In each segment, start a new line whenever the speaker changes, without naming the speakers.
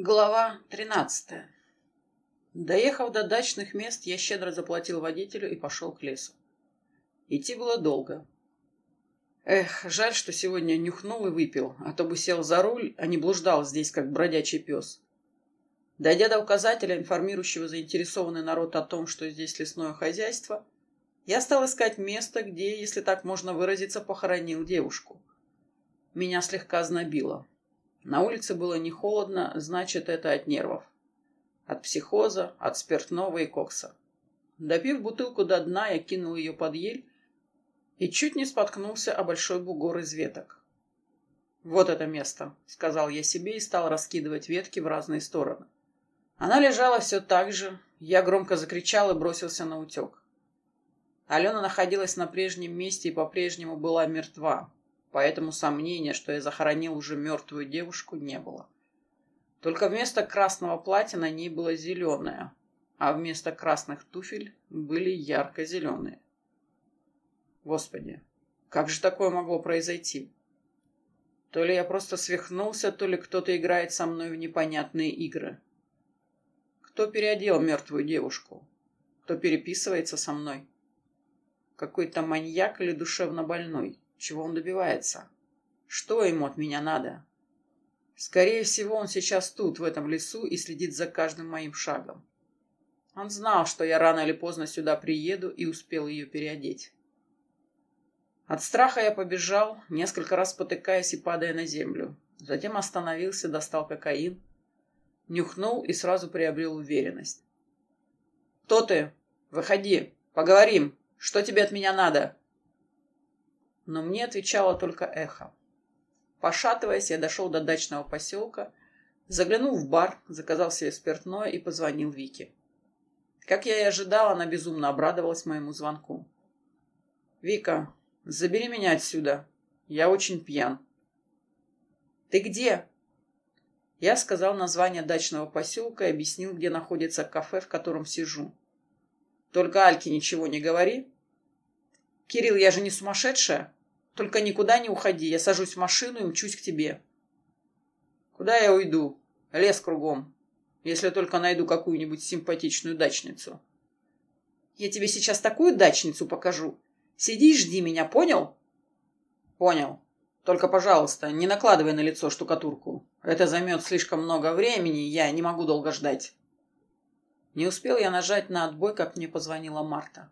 Глава тринадцатая. Доехав до дачных мест, я щедро заплатил водителю и пошел к лесу. Идти было долго. Эх, жаль, что сегодня нюхнул и выпил, а то бы сел за руль, а не блуждал здесь, как бродячий пес. Дойдя до указателя, информирующего заинтересованный народ о том, что здесь лесное хозяйство, я стал искать место, где, если так можно выразиться, похоронил девушку. Меня слегка знобило. На улице было не холодно, значит, это от нервов. От психоза, от спиртного и кокса. Допив бутылку до дна, я кинул ее под ель и чуть не споткнулся о большой бугор из веток. «Вот это место», — сказал я себе и стал раскидывать ветки в разные стороны. Она лежала все так же. Я громко закричал и бросился на утек. Алена находилась на прежнем месте и по-прежнему была мертва поэтому сомнения, что я захоронил уже мертвую девушку, не было. Только вместо красного платья на ней было зеленое, а вместо красных туфель были ярко-зеленые. Господи, как же такое могло произойти? То ли я просто свихнулся, то ли кто-то играет со мной в непонятные игры. Кто переодел мертвую девушку? Кто переписывается со мной? Какой-то маньяк или душевно больной? Чего он добивается? Что ему от меня надо? Скорее всего, он сейчас тут, в этом лесу, и следит за каждым моим шагом. Он знал, что я рано или поздно сюда приеду и успел ее переодеть. От страха я побежал, несколько раз потыкаясь и падая на землю. Затем остановился, достал кокаин, нюхнул и сразу приобрел уверенность. «Кто ты? Выходи, поговорим. Что тебе от меня надо?» Но мне отвечало только эхо. Пошатываясь, я дошел до дачного поселка, заглянул в бар, заказал себе спиртное и позвонил Вике. Как я и ожидал, она безумно обрадовалась моему звонку. «Вика, забери меня отсюда. Я очень пьян». «Ты где?» Я сказал название дачного поселка и объяснил, где находится кафе, в котором сижу. «Только Альке ничего не говори». «Кирилл, я же не сумасшедшая?» Только никуда не уходи. Я сажусь в машину и мчусь к тебе. Куда я уйду? Лес кругом. Если только найду какую-нибудь симпатичную дачницу. Я тебе сейчас такую дачницу покажу. Сиди и жди меня, понял? Понял. Только, пожалуйста, не накладывай на лицо штукатурку. Это займет слишком много времени, я не могу долго ждать. Не успел я нажать на отбой, как мне позвонила Марта.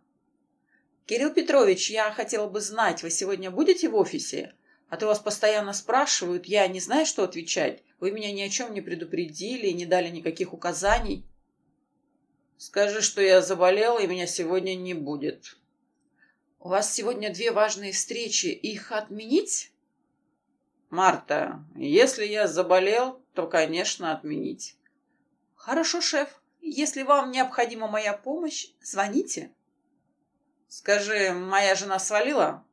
«Кирилл Петрович, я хотела бы знать, вы сегодня будете в офисе? А то вас постоянно спрашивают, я не знаю, что отвечать. Вы меня ни о чем не предупредили не дали никаких указаний». «Скажи, что я заболел, и меня сегодня не будет». «У вас сегодня две важные встречи. Их отменить?» «Марта, если я заболел, то, конечно, отменить». «Хорошо, шеф. Если вам необходима моя помощь, звоните». Скажи, моя жена свалила?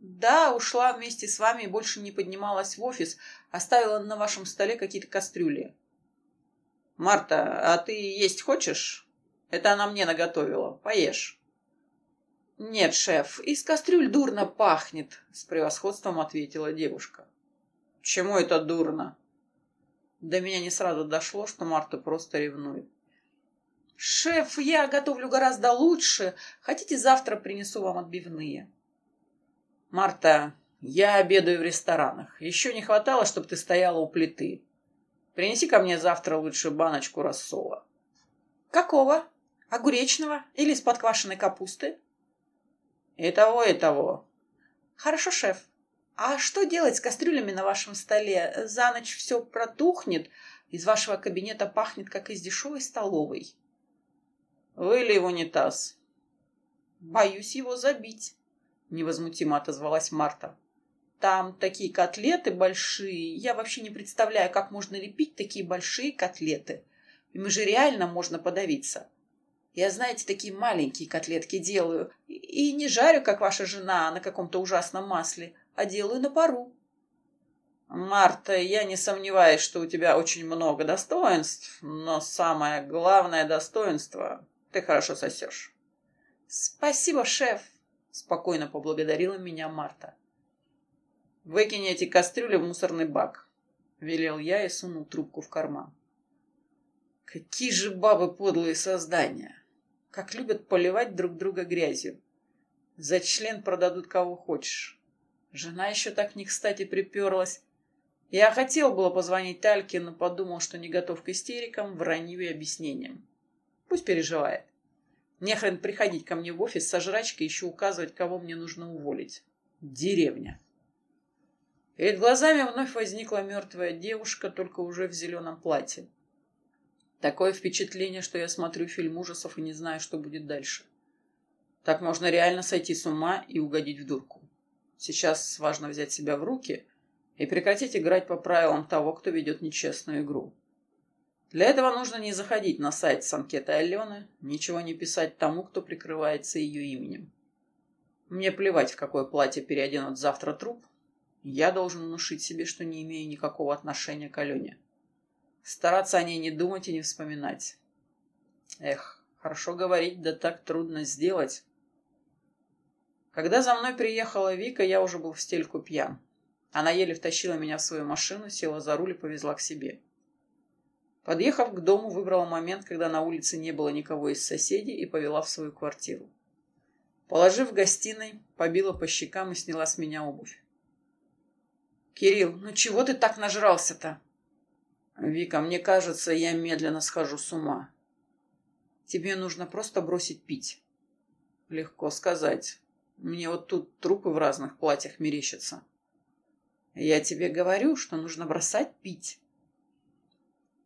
Да, ушла вместе с вами и больше не поднималась в офис. Оставила на вашем столе какие-то кастрюли. Марта, а ты есть хочешь? Это она мне наготовила. Поешь. Нет, шеф, из кастрюль дурно пахнет, с превосходством ответила девушка. Чему это дурно? До меня не сразу дошло, что Марта просто ревнует. «Шеф, я готовлю гораздо лучше. Хотите, завтра принесу вам отбивные?» «Марта, я обедаю в ресторанах. Еще не хватало, чтобы ты стояла у плиты. Принеси ко мне завтра лучше баночку рассола». «Какого? Огуречного или с подквашенной капусты?» «И того, и того». «Хорошо, шеф. А что делать с кастрюлями на вашем столе? За ночь все протухнет, из вашего кабинета пахнет, как из дешевой столовой». Вылей в унитаз. Боюсь его забить, невозмутимо отозвалась Марта. Там такие котлеты большие. Я вообще не представляю, как можно лепить такие большие котлеты. Им же реально можно подавиться. Я, знаете, такие маленькие котлетки делаю. И не жарю, как ваша жена, на каком-то ужасном масле, а делаю на пару. Марта, я не сомневаюсь, что у тебя очень много достоинств, но самое главное достоинство ты хорошо сосешь. Спасибо, шеф, спокойно поблагодарила меня Марта. Выкинь эти кастрюли в мусорный бак, велел я и сунул трубку в карман. Какие же бабы подлые создания! Как любят поливать друг друга грязью. За член продадут кого хочешь. Жена еще так не кстати приперлась. Я хотел было позвонить Тальке, но подумал, что не готов к истерикам, вранью и объяснениям. Пусть переживает. Нехрен приходить ко мне в офис со жрачкой еще указывать, кого мне нужно уволить. Деревня. Перед глазами вновь возникла мертвая девушка, только уже в зеленом платье. Такое впечатление, что я смотрю фильм ужасов и не знаю, что будет дальше. Так можно реально сойти с ума и угодить в дурку. Сейчас важно взять себя в руки и прекратить играть по правилам того, кто ведет нечестную игру. Для этого нужно не заходить на сайт с анкетой Алены, ничего не писать тому, кто прикрывается ее именем. Мне плевать, в какое платье переоденут завтра труп, я должен внушить себе, что не имею никакого отношения к Алене. Стараться о ней не думать и не вспоминать. Эх, хорошо говорить, да так трудно сделать. Когда за мной приехала Вика, я уже был в стельку пьян. Она еле втащила меня в свою машину, села за руль и повезла к себе. Подъехав к дому, выбрала момент, когда на улице не было никого из соседей и повела в свою квартиру. Положив в гостиной, побила по щекам и сняла с меня обувь. «Кирилл, ну чего ты так нажрался-то?» «Вика, мне кажется, я медленно схожу с ума. Тебе нужно просто бросить пить». «Легко сказать. Мне вот тут трупы в разных платьях мерещатся». «Я тебе говорю, что нужно бросать пить».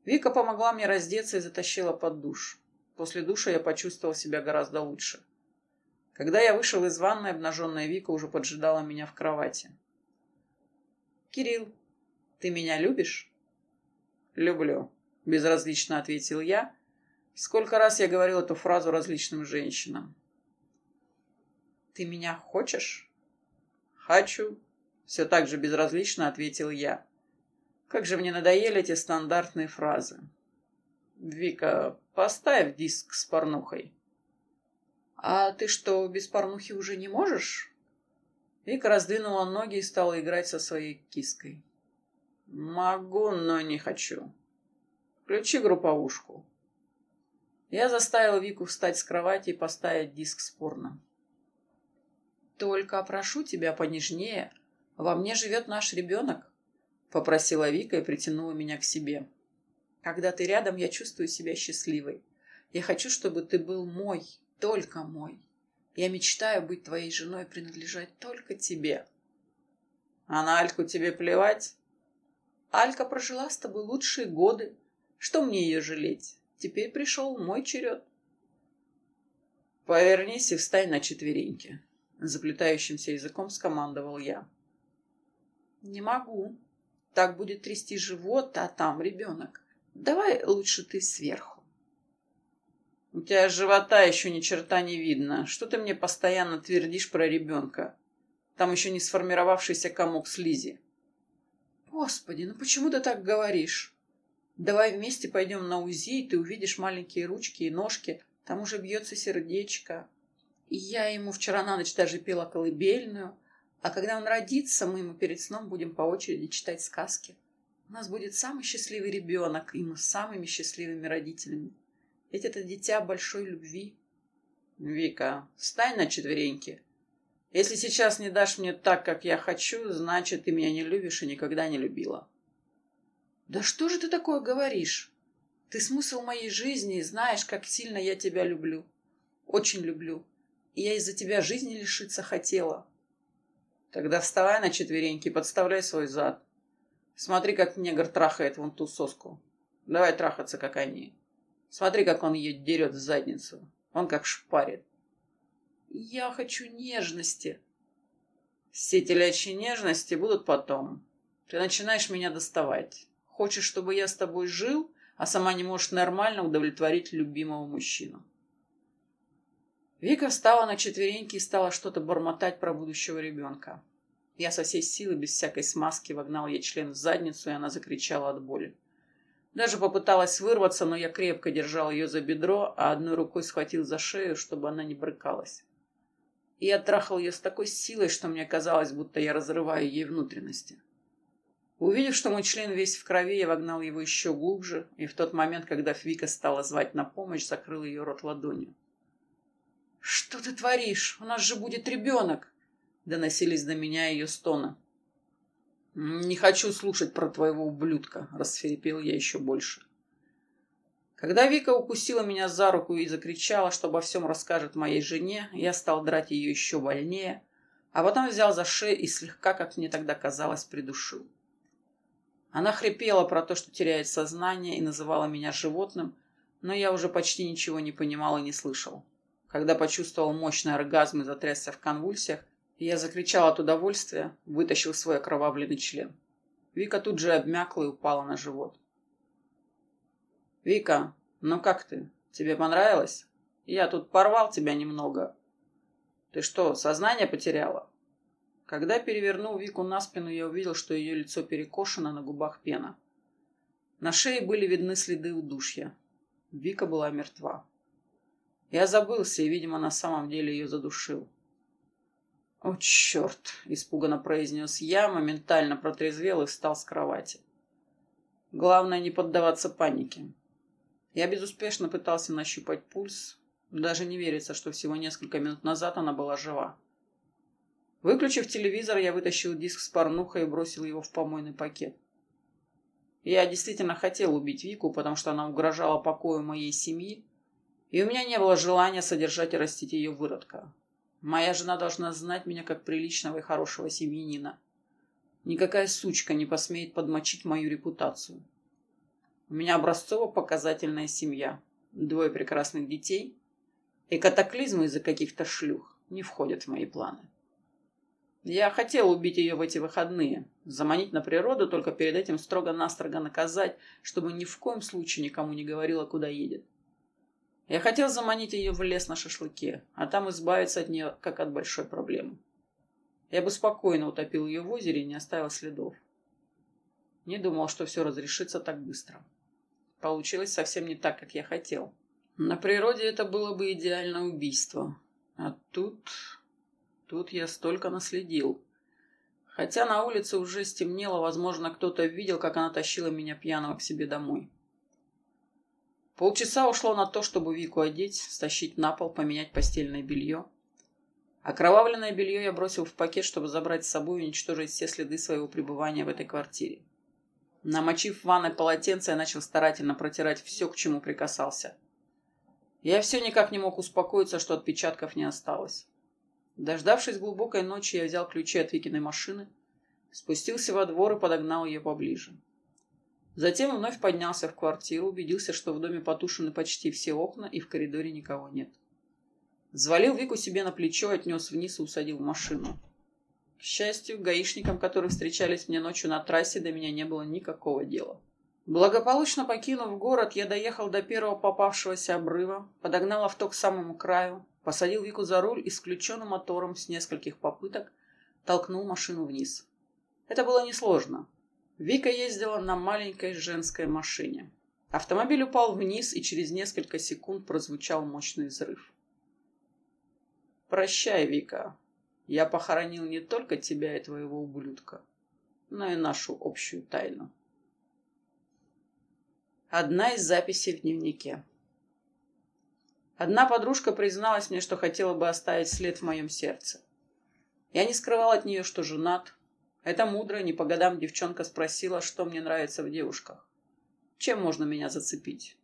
Вика помогла мне раздеться и затащила под душ. После душа я почувствовал себя гораздо лучше. Когда я вышел из ванной, обнаженная Вика уже поджидала меня в кровати. «Кирилл, ты меня любишь?» «Люблю», — безразлично ответил я. Сколько раз я говорил эту фразу различным женщинам. «Ты меня хочешь?» «Хочу», — все так же безразлично ответил я. Как же мне надоели эти стандартные фразы. «Вика, поставь диск с порнухой». «А ты что, без порнухи уже не можешь?» Вика раздвинула ноги и стала играть со своей киской. «Могу, но не хочу. Включи групповушку». Я заставил Вику встать с кровати и поставить диск с порно. «Только прошу тебя понежнее. Во мне живет наш ребенок», — попросила Вика и притянула меня к себе. «Когда ты рядом, я чувствую себя счастливой. Я хочу, чтобы ты был мой, только мой. Я мечтаю быть твоей женой и принадлежать только тебе. А на Альку тебе плевать? Алька прожила с тобой лучшие годы. Что мне ее жалеть? Теперь пришел мой черед. Повернись и встань на четвереньки. Заплетающимся языком скомандовал я. Не могу. Так будет трясти живот, а там ребенок. Давай лучше ты сверху. У тебя живота еще ни черта не видно. Что ты мне постоянно твердишь про ребенка? Там еще не сформировавшийся комок слизи. Господи, ну почему ты так говоришь? Давай вместе пойдем на УЗИ, и ты увидишь маленькие ручки и ножки. Там уже бьется сердечко. И я ему вчера на ночь даже пела колыбельную. А когда он родится, мы ему перед сном будем по очереди читать сказки. У нас будет самый счастливый ребенок, и мы с самыми счастливыми родителями. Ведь это дитя большой любви. Вика, встань на четвереньки. Если сейчас не дашь мне так, как я хочу, значит, ты меня не любишь и никогда не любила. Да что же ты такое говоришь? Ты смысл моей жизни и знаешь, как сильно я тебя люблю. Очень люблю. И я из-за тебя жизни лишиться хотела. Тогда вставай на четвереньки подставляй свой зад. Смотри, как негр трахает вон ту соску. Давай трахаться, как они. Смотри, как он ее дерет в задницу. Он как шпарит. Я хочу нежности. Все телячьи нежности будут потом. Ты начинаешь меня доставать. Хочешь, чтобы я с тобой жил, а сама не можешь нормально удовлетворить любимого мужчину. Вика встала на четвереньки и стала что-то бормотать про будущего ребенка. Я со всей силы, без всякой смазки, вогнал ей член в задницу, и она закричала от боли. Даже попыталась вырваться, но я крепко держал ее за бедро, а одной рукой схватил за шею, чтобы она не брыкалась. И я трахал ее с такой силой, что мне казалось, будто я разрываю ей внутренности. Увидев, что мой член весь в крови, я вогнал его еще глубже, и в тот момент, когда Вика стала звать на помощь, закрыл ее рот ладонью. «Что ты творишь? У нас же будет ребенок!» Доносились до меня ее стоны. «Не хочу слушать про твоего ублюдка», — расферепел я еще больше. Когда Вика укусила меня за руку и закричала, что обо всем расскажет моей жене, я стал драть ее еще больнее, а потом взял за шею и слегка, как мне тогда казалось, придушил. Она хрипела про то, что теряет сознание, и называла меня животным, но я уже почти ничего не понимал и не слышал. Когда почувствовал мощный оргазм и затрясся в конвульсиях, я закричал от удовольствия, вытащил свой окровавленный член. Вика тут же обмякла и упала на живот. «Вика, ну как ты? Тебе понравилось? Я тут порвал тебя немного. Ты что, сознание потеряла?» Когда перевернул Вику на спину, я увидел, что ее лицо перекошено, на губах пена. На шее были видны следы удушья. Вика была мертва. Я забылся и, видимо, на самом деле ее задушил. «О, черт!» – испуганно произнес я, моментально протрезвел и встал с кровати. Главное не поддаваться панике. Я безуспешно пытался нащупать пульс. Даже не верится, что всего несколько минут назад она была жива. Выключив телевизор, я вытащил диск с порнухой и бросил его в помойный пакет. Я действительно хотел убить Вику, потому что она угрожала покою моей семьи, и у меня не было желания содержать и растить ее выродка. Моя жена должна знать меня как приличного и хорошего семьянина. Никакая сучка не посмеет подмочить мою репутацию. У меня образцово-показательная семья, двое прекрасных детей, и катаклизмы из-за каких-то шлюх не входят в мои планы. Я хотел убить ее в эти выходные, заманить на природу, только перед этим строго-настрого наказать, чтобы ни в коем случае никому не говорила, куда едет. Я хотел заманить ее в лес на шашлыке, а там избавиться от нее, как от большой проблемы. Я бы спокойно утопил ее в озере и не оставил следов. Не думал, что все разрешится так быстро. Получилось совсем не так, как я хотел. На природе это было бы идеальное убийство. А тут... Тут я столько наследил. Хотя на улице уже стемнело, возможно, кто-то видел, как она тащила меня пьяного к себе домой. Полчаса ушло на то, чтобы Вику одеть, стащить на пол, поменять постельное белье. Окровавленное белье я бросил в пакет, чтобы забрать с собой и уничтожить все следы своего пребывания в этой квартире. Намочив в ванной полотенце, я начал старательно протирать все, к чему прикасался. Я все никак не мог успокоиться, что отпечатков не осталось. Дождавшись глубокой ночи, я взял ключи от Викиной машины, спустился во двор и подогнал ее поближе. Затем вновь поднялся в квартиру, убедился, что в доме потушены почти все окна и в коридоре никого нет. Взвалил Вику себе на плечо, отнес вниз и усадил в машину. К счастью, гаишникам, которые встречались мне ночью на трассе, до меня не было никакого дела. Благополучно покинув город, я доехал до первого попавшегося обрыва, подогнал авто к самому краю, посадил Вику за руль и с включенным мотором с нескольких попыток толкнул машину вниз. Это было несложно. Вика ездила на маленькой женской машине. Автомобиль упал вниз, и через несколько секунд прозвучал мощный взрыв. «Прощай, Вика. Я похоронил не только тебя и твоего ублюдка, но и нашу общую тайну». Одна из записей в дневнике. Одна подружка призналась мне, что хотела бы оставить след в моем сердце. Я не скрывал от нее, что женат, эта мудрая, не по годам девчонка спросила, что мне нравится в девушках. Чем можно меня зацепить?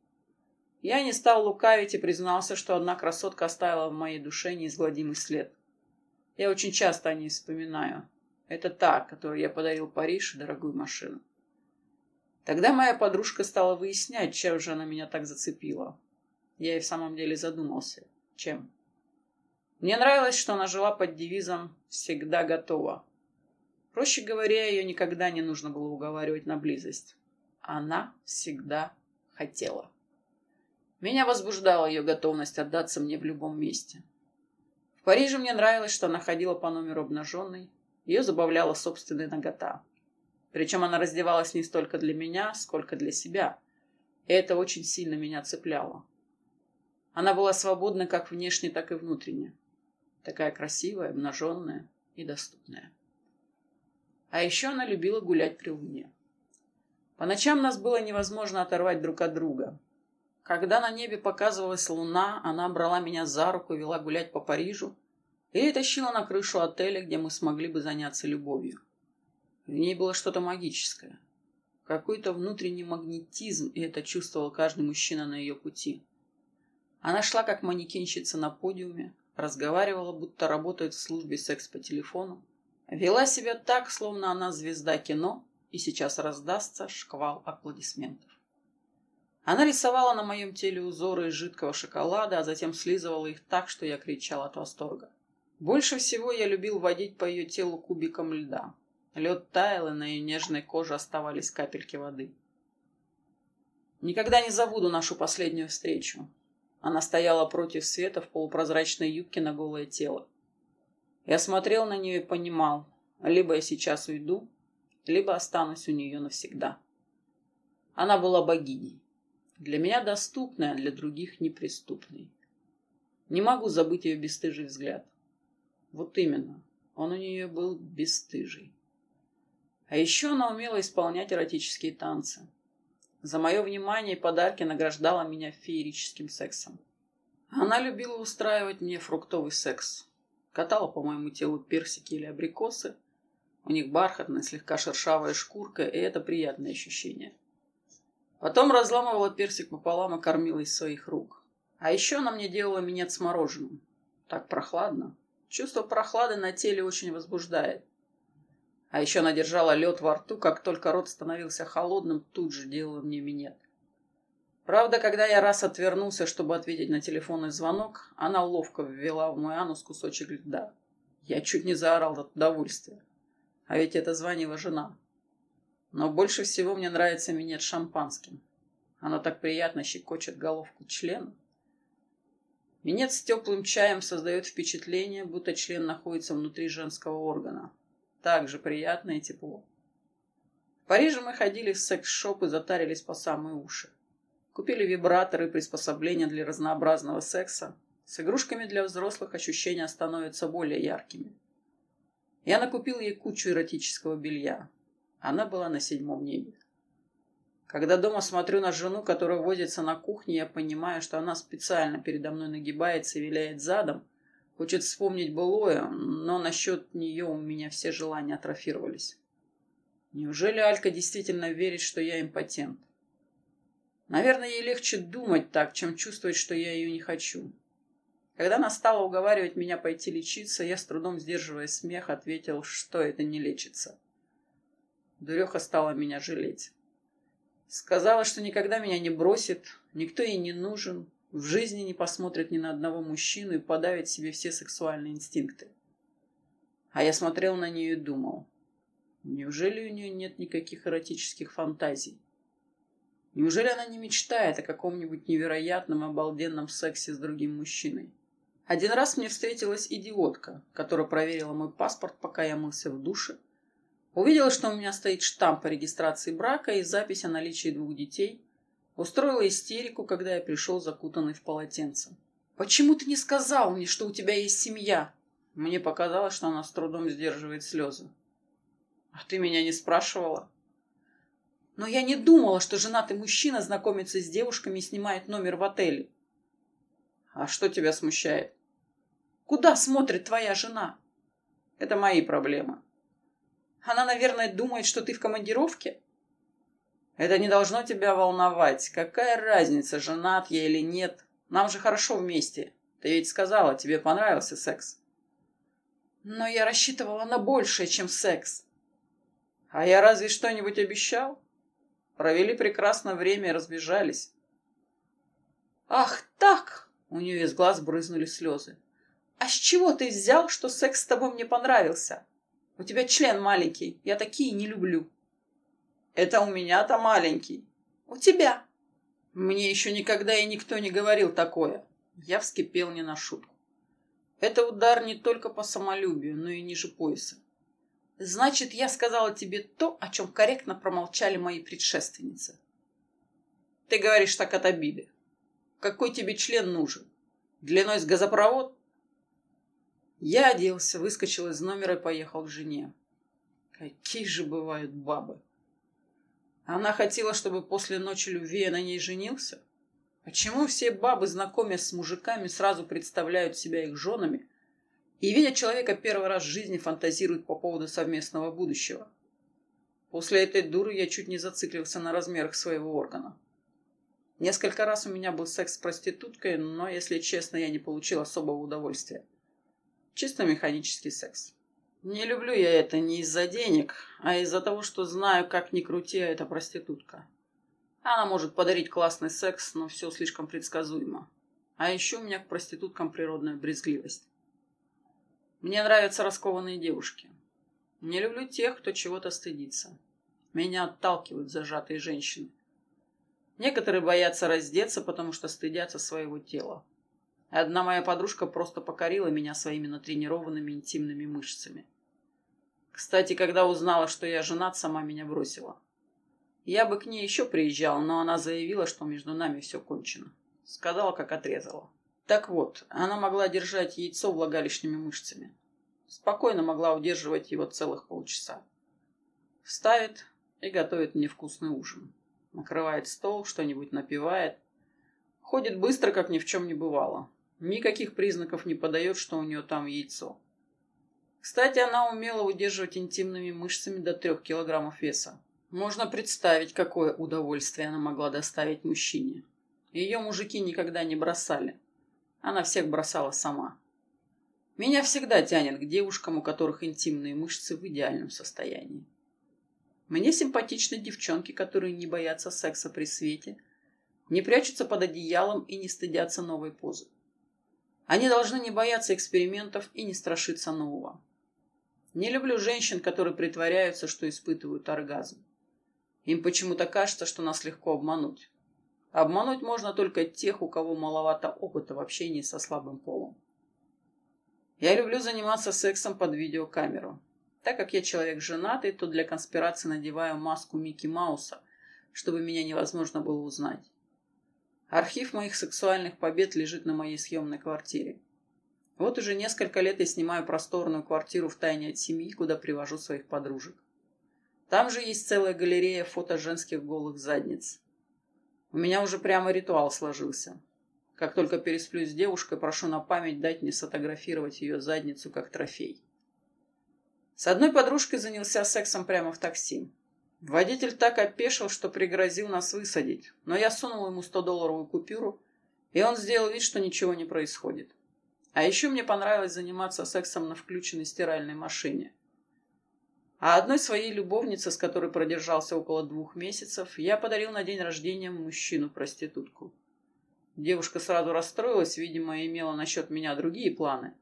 Я не стал лукавить и признался, что одна красотка оставила в моей душе неизгладимый след. Я очень часто о ней вспоминаю. Это та, которой я подарил Париж и дорогую машину. Тогда моя подружка стала выяснять, чем же она меня так зацепила. Я и в самом деле задумался. Чем? Мне нравилось, что она жила под девизом «всегда готова». Проще говоря, ее никогда не нужно было уговаривать на близость. Она всегда хотела. Меня возбуждала ее готовность отдаться мне в любом месте. В Париже мне нравилось, что она ходила по номеру обнаженной. Ее забавляла собственная нагота. Причем она раздевалась не столько для меня, сколько для себя. И это очень сильно меня цепляло. Она была свободна как внешне, так и внутренне. Такая красивая, обнаженная и доступная. А еще она любила гулять при луне. По ночам нас было невозможно оторвать друг от друга. Когда на небе показывалась луна, она брала меня за руку и вела гулять по Парижу или тащила на крышу отеля, где мы смогли бы заняться любовью. В ней было что-то магическое. Какой-то внутренний магнетизм, и это чувствовал каждый мужчина на ее пути. Она шла как манекенщица на подиуме, разговаривала, будто работает в службе секс по телефону, вела себя так, словно она звезда кино, и сейчас раздастся шквал аплодисментов. Она рисовала на моем теле узоры из жидкого шоколада, а затем слизывала их так, что я кричал от восторга. Больше всего я любил водить по ее телу кубиком льда. Лед таял, и на ее нежной коже оставались капельки воды. Никогда не забуду нашу последнюю встречу. Она стояла против света в полупрозрачной юбке на голое тело. Я смотрел на нее и понимал, либо я сейчас уйду, либо останусь у нее навсегда. Она была богиней. Для меня доступной, а для других неприступной. Не могу забыть ее бесстыжий взгляд. Вот именно, он у нее был бесстыжий. А еще она умела исполнять эротические танцы. За мое внимание и подарки награждала меня феерическим сексом. Она любила устраивать мне фруктовый секс. Катала по моему телу персики или абрикосы, у них бархатная, слегка шершавая шкурка, и это приятное ощущение. Потом разламывала персик пополам и кормила из своих рук. А еще она мне делала минет с мороженым. Так прохладно. Чувство прохлады на теле очень возбуждает. А еще она держала лед во рту, как только рот становился холодным, тут же делала мне минет. Правда, когда я раз отвернулся, чтобы ответить на телефонный звонок, она ловко ввела в мой анус кусочек льда. Я чуть не заорал от удовольствия. А ведь это звонила жена. Но больше всего мне нравится минет шампанским. Оно так приятно щекочет головку члена. Минет с теплым чаем создает впечатление, будто член находится внутри женского органа. Так же приятно и тепло. В Париже мы ходили в секс-шоп и затарились по самые уши. Купили вибраторы и приспособления для разнообразного секса. С игрушками для взрослых ощущения становятся более яркими. Я накупил ей кучу эротического белья. Она была на седьмом небе. Когда дома смотрю на жену, которая возится на кухне, я понимаю, что она специально передо мной нагибается и виляет задом, хочет вспомнить былое, но насчет нее у меня все желания атрофировались. Неужели Алька действительно верит, что я импотент? Наверное, ей легче думать так, чем чувствовать, что я ее не хочу. Когда она стала уговаривать меня пойти лечиться, я с трудом сдерживая смех ответил, что это не лечится. Дуреха стала меня жалеть. Сказала, что никогда меня не бросит, никто ей не нужен, в жизни не посмотрит ни на одного мужчину и подавит себе все сексуальные инстинкты. А я смотрел на нее и думал, неужели у нее нет никаких эротических фантазий? Неужели она не мечтает о каком-нибудь невероятном обалденном сексе с другим мужчиной? Один раз мне встретилась идиотка, которая проверила мой паспорт, пока я мылся в душе. Увидела, что у меня стоит штамп по регистрации брака и запись о наличии двух детей. Устроила истерику, когда я пришел закутанный в полотенце. «Почему ты не сказал мне, что у тебя есть семья?» Мне показалось, что она с трудом сдерживает слезы. «А ты меня не спрашивала?» «Но я не думала, что женатый мужчина знакомится с девушками и снимает номер в отеле». «А что тебя смущает?» Куда смотрит твоя жена? Это мои проблемы. Она, наверное, думает, что ты в командировке? Это не должно тебя волновать. Какая разница, женат я или нет? Нам же хорошо вместе. Ты ведь сказала, тебе понравился секс. Но я рассчитывала на большее, чем секс. А я разве что-нибудь обещал? Провели прекрасное время и разбежались. Ах так! У нее из глаз брызнули слезы. «А с чего ты взял, что секс с тобой мне понравился? У тебя член маленький, я такие не люблю». «Это у меня-то маленький». «У тебя». Мне еще никогда и никто не говорил такое. Я вскипел не на шутку. Это удар не только по самолюбию, но и ниже пояса. Значит, я сказала тебе то, о чем корректно промолчали мои предшественницы. Ты говоришь так от обиды. Какой тебе член нужен? Длиной с газопровод? Я оделся, выскочил из номера и поехал к жене. Какие же бывают бабы. Она хотела, чтобы после ночи любви я на ней женился? Почему все бабы, знакомясь с мужиками, сразу представляют себя их женами и, видя человека первый раз в жизни, фантазируют по поводу совместного будущего? После этой дуры я чуть не зациклился на размерах своего органа. Несколько раз у меня был секс с проституткой, но, если честно, я не получил особого удовольствия. Чисто механический секс. Не люблю я это не из-за денег, а из-за того, что знаю, как ни крути, а это проститутка. Она может подарить классный секс, но все слишком предсказуемо. А еще у меня к проституткам природная брезгливость. Мне нравятся раскованные девушки. Не люблю тех, кто чего-то стыдится. Меня отталкивают зажатые женщины. Некоторые боятся раздеться, потому что стыдятся своего тела. Одна моя подружка просто покорила меня своими натренированными интимными мышцами. Кстати, когда узнала, что я женат, сама меня бросила. Я бы к ней еще приезжал, но она заявила, что между нами все кончено. Сказала, как отрезала. Так вот, она могла держать яйцо влагалищными мышцами. Спокойно могла удерживать его целых полчаса. Ставит и готовит мне вкусный ужин. Накрывает стол, что-нибудь напивает. Ходит быстро, как ни в чем не бывало. Никаких признаков не подает, что у нее там яйцо. Кстати, она умела удерживать интимными мышцами до трех килограммов веса. Можно представить, какое удовольствие она могла доставить мужчине. Ее мужики никогда не бросали. Она всех бросала сама. Меня всегда тянет к девушкам, у которых интимные мышцы в идеальном состоянии. Мне симпатичны девчонки, которые не боятся секса при свете, не прячутся под одеялом и не стыдятся новой позы. Они должны не бояться экспериментов и не страшиться нового. Не люблю женщин, которые притворяются, что испытывают оргазм. Им почему-то кажется, что нас легко обмануть. Обмануть можно только тех, у кого маловато опыта в общении со слабым полом. Я люблю заниматься сексом под видеокамеру. Так как я человек женатый, то для конспирации надеваю маску Микки Мауса, чтобы меня невозможно было узнать. Архив моих сексуальных побед лежит на моей съемной квартире. Вот уже несколько лет я снимаю просторную квартиру в тайне от семьи, куда привожу своих подружек. Там же есть целая галерея фото женских голых задниц. У меня уже прямо ритуал сложился. Как только пересплю с девушкой, прошу на память дать мне сфотографировать ее задницу как трофей. С одной подружкой занялся сексом прямо в такси. Водитель так опешил, что пригрозил нас высадить, но я сунул ему 100-долларовую купюру, и он сделал вид, что ничего не происходит. А еще мне понравилось заниматься сексом на включенной стиральной машине. А одной своей любовнице, с которой продержался около двух месяцев, я подарил на день рождения мужчину-проститутку. Девушка сразу расстроилась, видимо, имела насчет меня другие планы.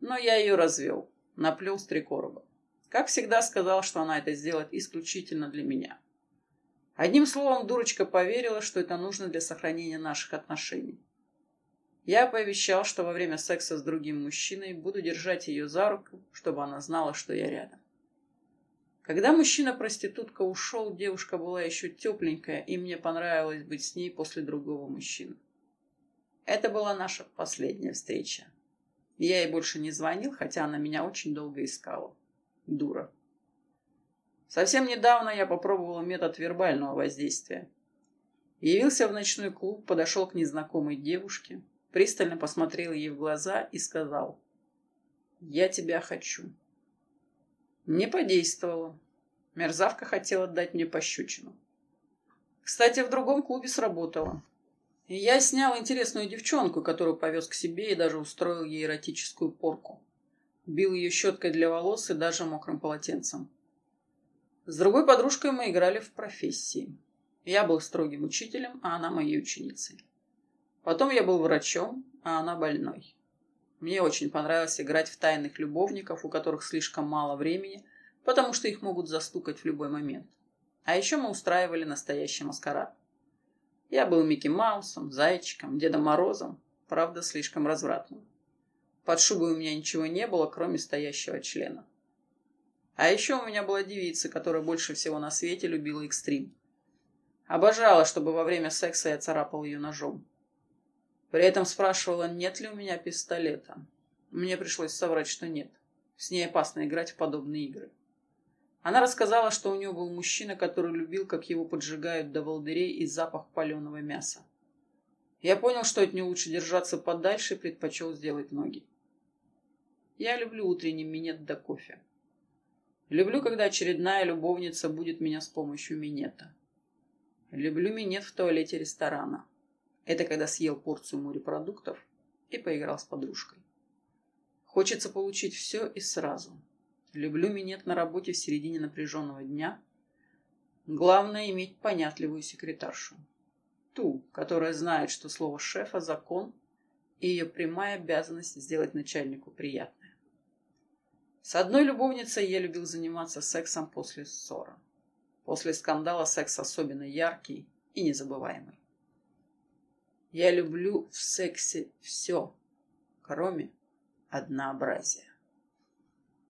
Но я ее развел, наплел с три короба. Как всегда сказал, что она это сделает исключительно для меня. Одним словом, дурочка поверила, что это нужно для сохранения наших отношений. Я пообещал, что во время секса с другим мужчиной буду держать ее за руку, чтобы она знала, что я рядом. Когда мужчина-проститутка ушел, девушка была еще тепленькая, и мне понравилось быть с ней после другого мужчины. Это была наша последняя встреча. Я ей больше не звонил, хотя она меня очень долго искала. Дура. Совсем недавно я попробовал метод вербального воздействия. Явился в ночной клуб, подошел к незнакомой девушке, пристально посмотрел ей в глаза и сказал «Я тебя хочу». Не подействовало. Мерзавка хотела дать мне пощечину. Кстати, в другом клубе сработало. Я снял интересную девчонку, которую повез к себе и даже устроил ей эротическую порку. Бил ее щеткой для волос и даже мокрым полотенцем. С другой подружкой мы играли в профессии. Я был строгим учителем, а она моей ученицей. Потом я был врачом, а она больной. Мне очень понравилось играть в тайных любовников, у которых слишком мало времени, потому что их могут застукать в любой момент. А еще мы устраивали настоящий маскарад. Я был Микки Маусом, Зайчиком, Дедом Морозом, правда, слишком развратным. Под шубой у меня ничего не было, кроме стоящего члена. А еще у меня была девица, которая больше всего на свете любила экстрим. Обожала, чтобы во время секса я царапал ее ножом. При этом спрашивала, нет ли у меня пистолета. Мне пришлось соврать, что нет. С ней опасно играть в подобные игры. Она рассказала, что у нее был мужчина, который любил, как его поджигают до волдырей и запах паленого мяса. Я понял, что от нее лучше держаться подальше и предпочел сделать ноги. Я люблю утренний минет до кофе. Люблю, когда очередная любовница будет меня с помощью минета. Люблю минет в туалете ресторана. Это когда съел порцию морепродуктов и поиграл с подружкой. Хочется получить все и сразу. Люблю минет на работе в середине напряженного дня. Главное иметь понятливую секретаршу. Ту, которая знает, что слово шефа – закон, и ее прямая обязанность сделать начальнику приятное. С одной любовницей я любил заниматься сексом после ссоры. После скандала секс особенно яркий и незабываемый. Я люблю в сексе все, кроме однообразия.